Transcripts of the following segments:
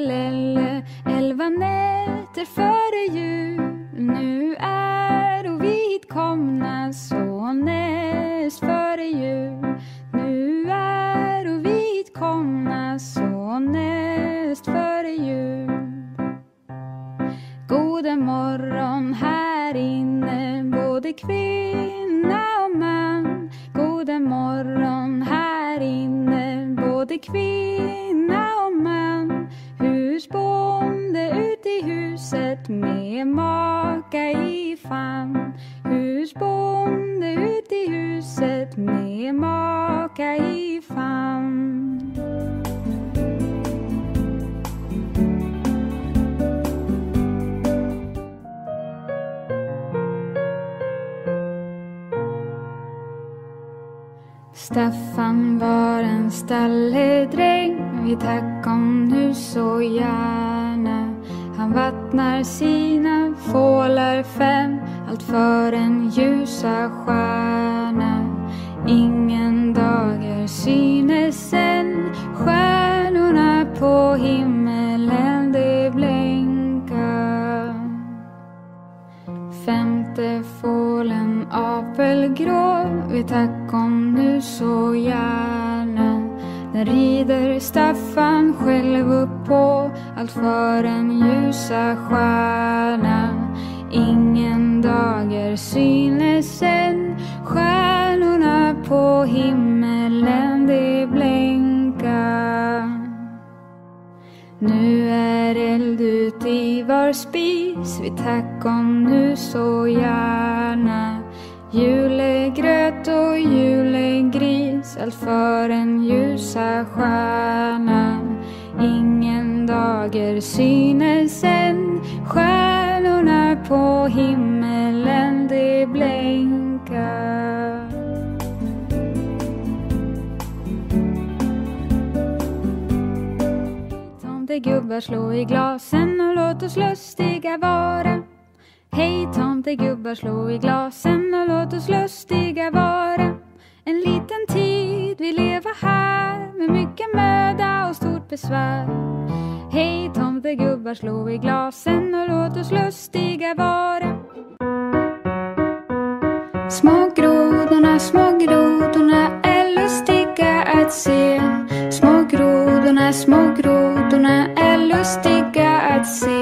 lusselelle, Staffan var en stalledräng vid Tackom nu så gärna. Han vattnar sina fålar fem, allt för en ljusa stjärna. Ingen dager synes än, stjärnorna på himmelen de blänka. Femte fålen apelgrå Vi vid Kom nu så gärna. Den rider Staffan själv upp på allt för en ljusa stjärna. Ingen dager synes än, stjärnorna på himmelen de blänka. Nu är eld ut i var spis, vi tackom nu så gärna. Julegröt och julegris, allt för en ljusa stjärnan Ingen dager synes än, stjärnorna på himmelen de blänka. Tomtegubbar slå i glasen och låt oss lustiga vara. Hej tomtegubbar slå i glasen och låt oss lustiga vara. En liten tid vi leva här med mycket möda och stort besvär. Hej tomtegubbar slå i glasen och låt oss lustiga vara. Små grodorna, små grodorna är lustiga att se. Små grodorna, små grodorna är lustiga att se.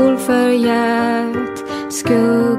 Solförgärt skull.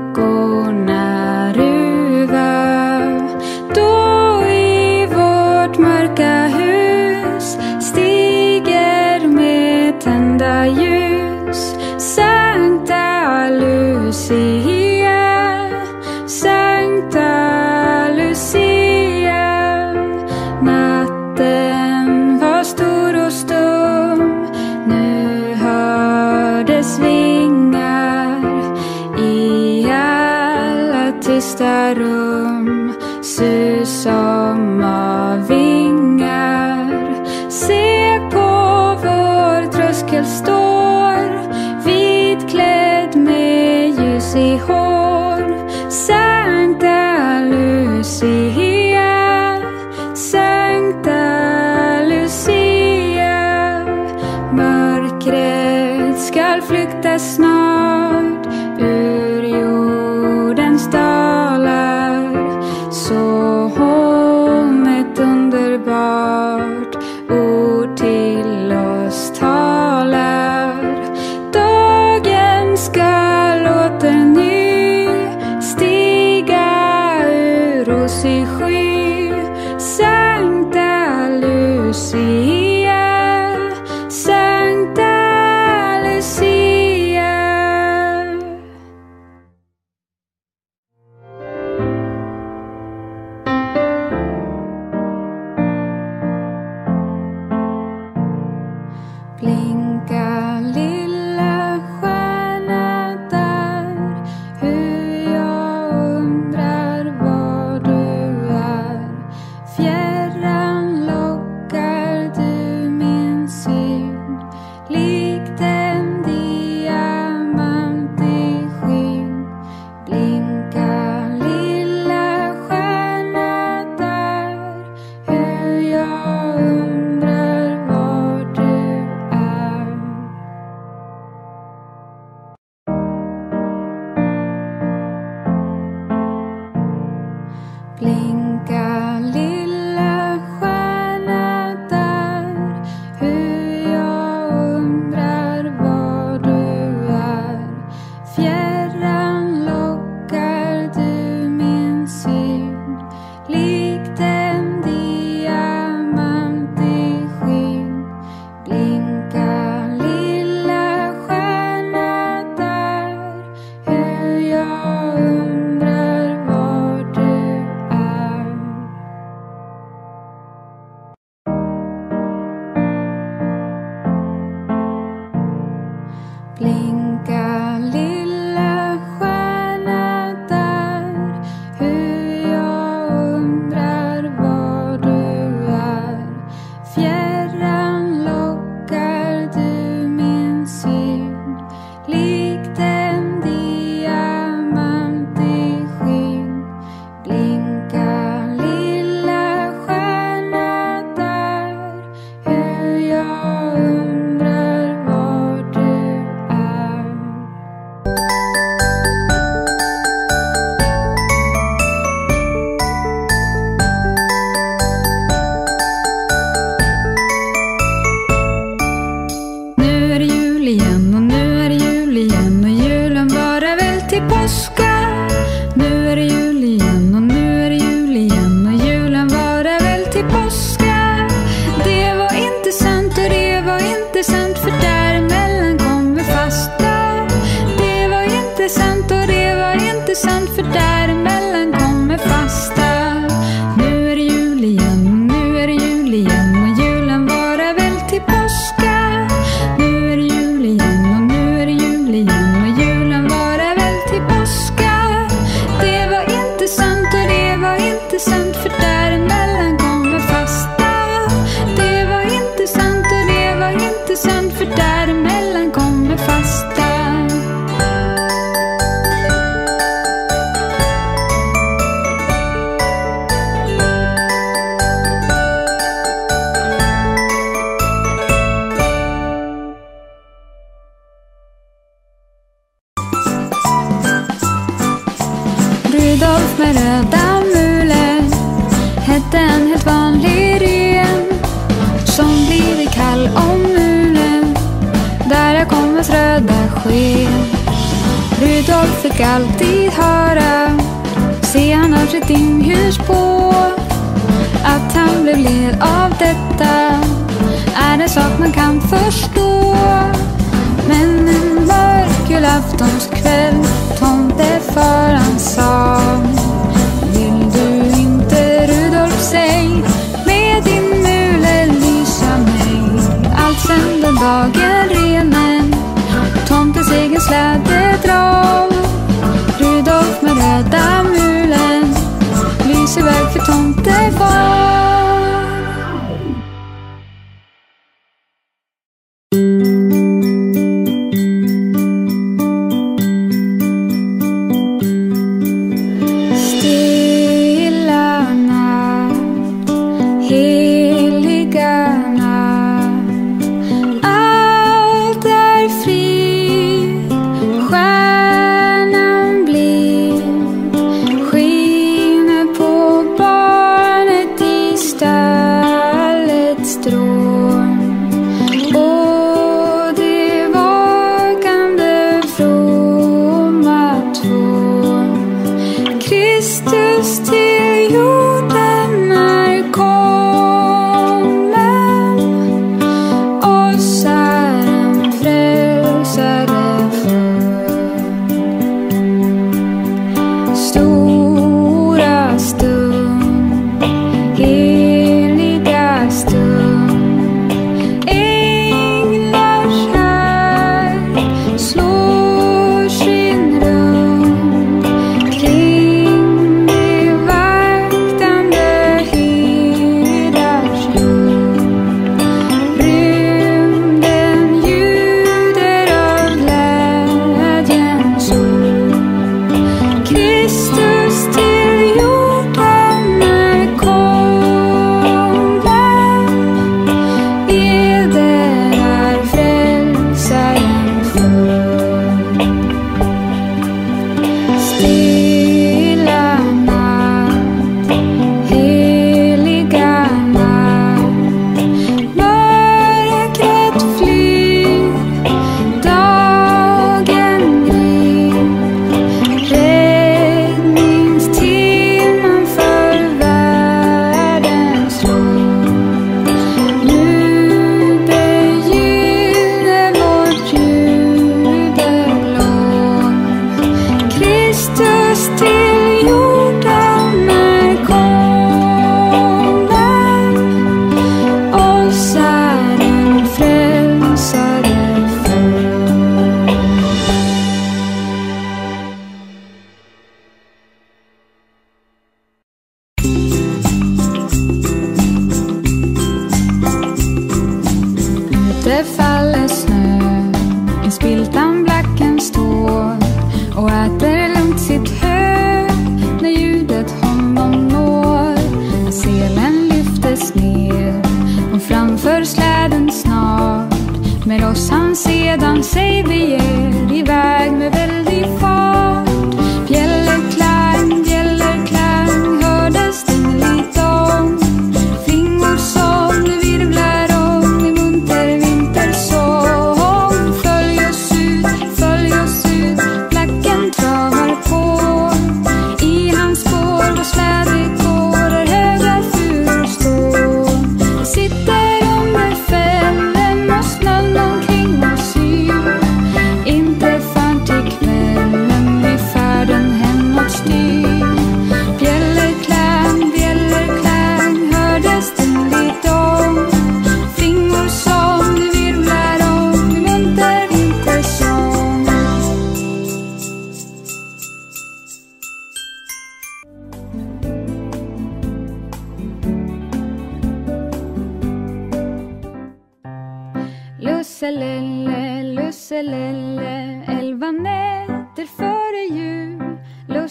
Kraft und quält.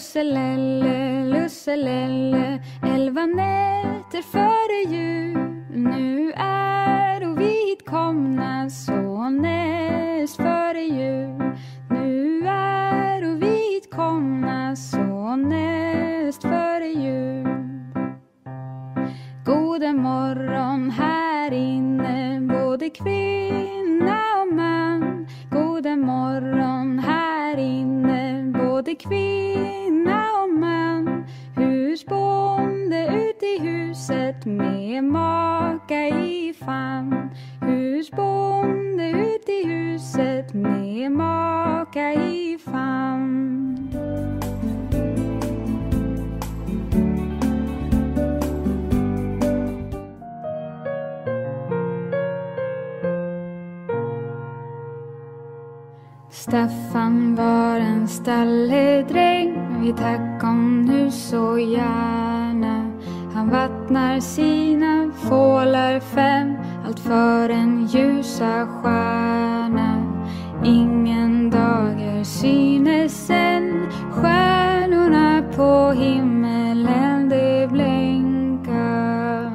Lusselelle, lusselelle, elva nätter före jul. Nu är vi hitkomna så näst före jul. Nu är vi hitkomna så näst före jul. Gode morgon här inne, både kvinna och man. Gode morgon här inne, både kvinna huset med maka i famn. Husbonde ut i huset med maka i famn. Staffan var en stalledräng vid tackom nu så vattnar sina fålar fem, allt för en ljusa stjärna. Ingen dager synes än, stjärnorna på himmelen de blänka.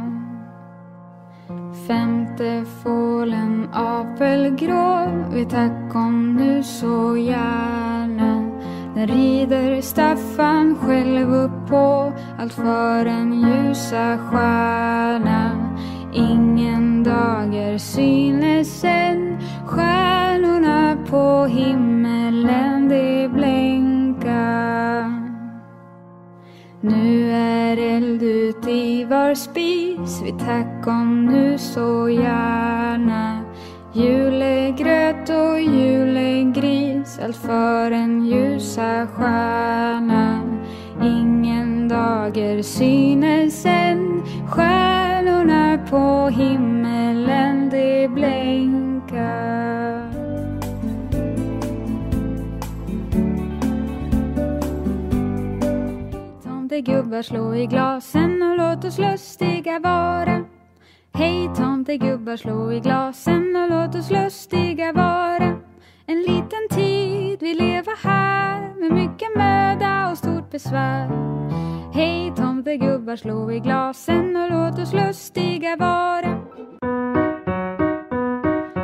Femte fålen apelgrå Vi tack om nu så gärna. Den rider Staffan själv upp på allt för en ljusa stjärna. Ingen dager synes än, stjärnorna på himmelen de blänka. Nu är eld ut i var spis, vi tackom nu så gärna. Julegröt och julegris, allt för en ljusa stjärna. Ingen dager synes än, stjärnorna på himmelen de blänka. Tomtegubbar slå i glasen och låt oss lustiga vara. Hej tomtegubbar slå i glasen och låt oss lustiga vara. En liten tid vi leva här med mycket möda och stor besvär. Hej tomtegubbar slå i glasen och låt oss lustiga vara.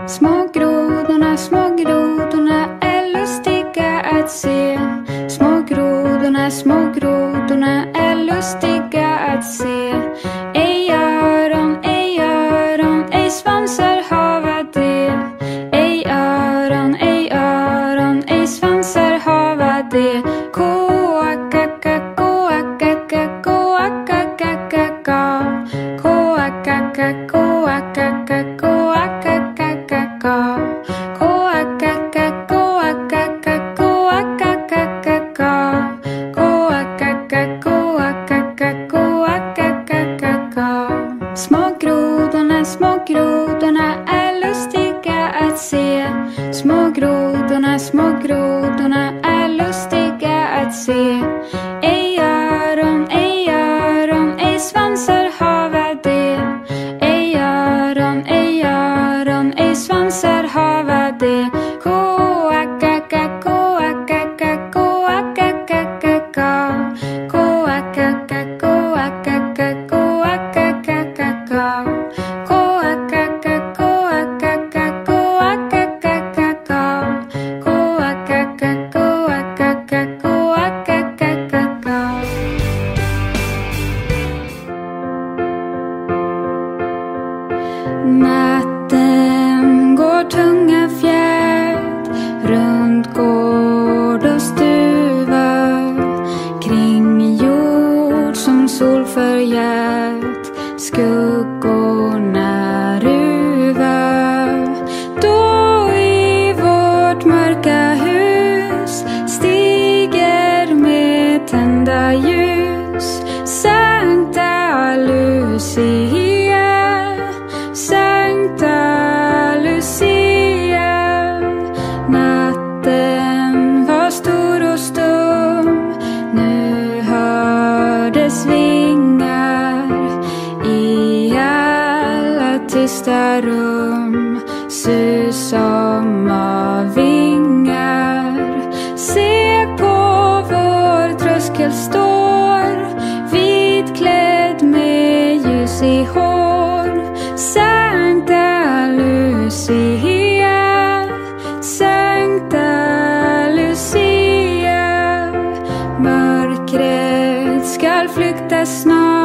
Små grodorna, små grodorna är lustiga att se. Små grodorna, små grodorna är lustiga chestnut.